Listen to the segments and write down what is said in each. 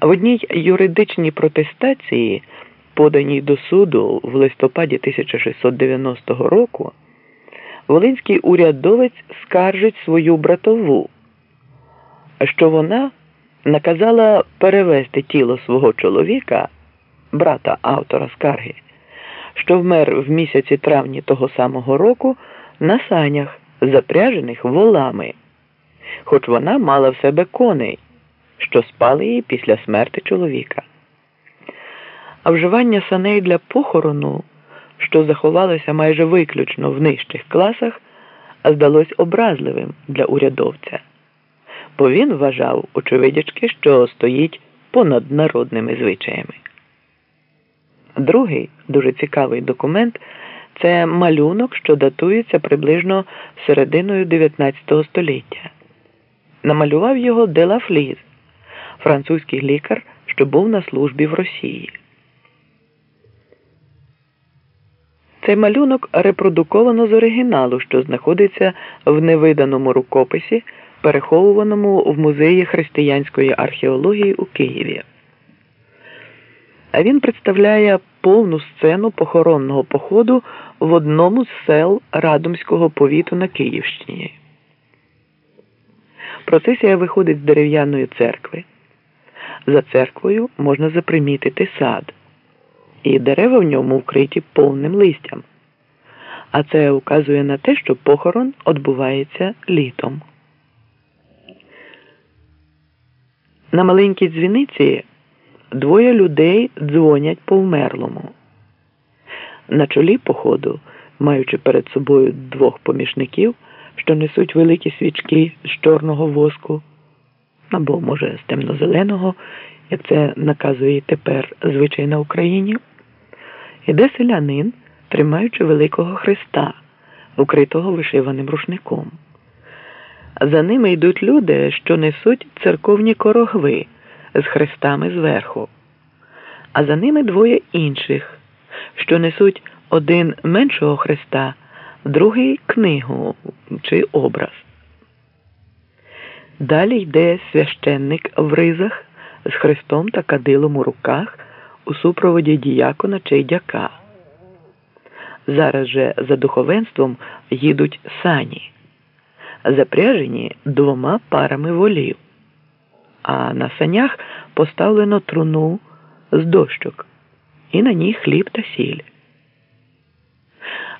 В одній юридичній протестації, поданій до суду в листопаді 1690 року, волинський урядовець скаржить свою братову, що вона наказала перевести тіло свого чоловіка, брата автора скарги, що вмер в місяці травні того самого року на санях, запряжених волами, хоч вона мала в себе коней що спали її після смерти чоловіка. А вживання саней для похорону, що заховалося майже виключно в нижчих класах, здалось образливим для урядовця, бо він вважав, очевидячки, що стоїть понад народними звичаями. Другий дуже цікавий документ це малюнок, що датується приблизно серединою 19 століття. Намалював його Делафліз французький лікар, що був на службі в Росії. Цей малюнок репродуковано з оригіналу, що знаходиться в невиданому рукописі, переховуваному в музеї християнської археології у Києві. А він представляє повну сцену похоронного походу в одному з сел Радомського повіту на Київщині. Процесія виходить з дерев'яної церкви. За церквою можна запримітити сад, і дерева в ньому вкриті повним листям. А це указує на те, що похорон відбувається літом. На маленькій дзвіниці двоє людей дзвонять по вмерлому. На чолі походу, маючи перед собою двох помічників, що несуть великі свічки з чорного воску або, може, з темно-зеленого, як це наказує тепер звичай на Україні, іде селянин, тримаючи Великого Христа, укритого вишиваним рушником. За ними йдуть люди, що несуть церковні корогви з хрестами зверху, а за ними двоє інших, що несуть один меншого хреста, другий книгу чи образ. Далі йде священник в ризах з хрестом та кадилом у руках у супроводі діякона чи дяка. Зараз же за духовенством їдуть сані, запряжені двома парами волів, а на санях поставлено труну з дощок і на ній хліб та сіль.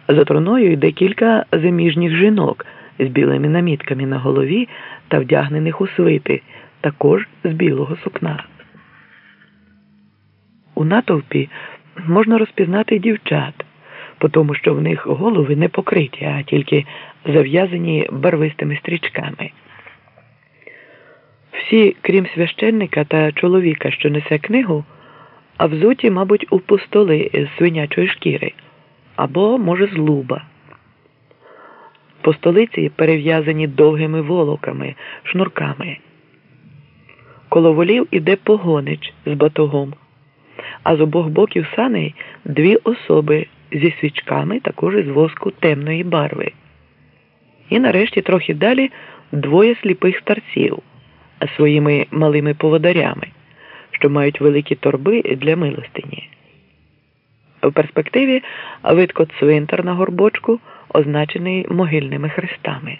За труною йде кілька заміжніх жінок з білими намітками на голові та вдягнених у свити, також з білого сукна. У натовпі можна розпізнати дівчат, по тому що в них голови не покриті, а тільки зав'язані барвистими стрічками. Всі, крім священника та чоловіка, що несе книгу, а взуті, мабуть, у пустоли з свинячої шкіри або, може, з луба. По столиці перев'язані довгими волоками, шнурками. Коло волів іде погонич з батогом, а з обох боків саней дві особи зі свічками також із воску темної барви. І нарешті трохи далі двоє сліпих старців своїми малими поводарями, що мають великі торби для милостині. В перспективі видко цвинтар на горбочку означений могильними хрестами.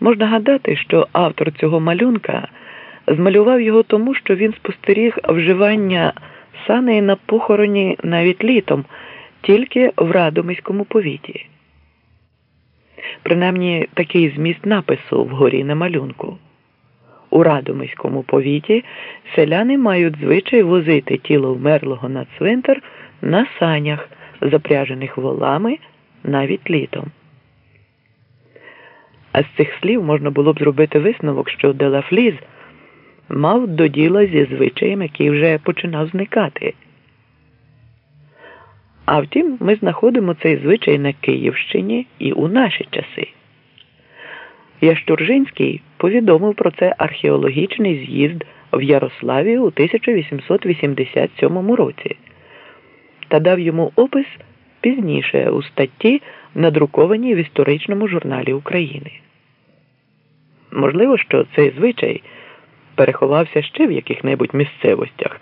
Можна гадати, що автор цього малюнка змалював його тому, що він спостеріг вживання саней на похороні навіть літом, тільки в Радомиському повіті. Принаймні такий зміст напису вгорі на малюнку. У Радомиському повіті селяни мають звичай возити тіло вмерлого на цвинтар на санях запряжених волами навіть літом. А з цих слів можна було б зробити висновок, що Делафліз мав до діла зі звичаєм, який вже починав зникати. А втім, ми знаходимо цей звичай на Київщині і у наші часи. Ящуржинський повідомив про це археологічний з'їзд в Ярославі у 1887 році та дав йому опис пізніше у статті, надрукованій в історичному журналі України. Можливо, що цей звичай переховався ще в яких-небудь місцевостях.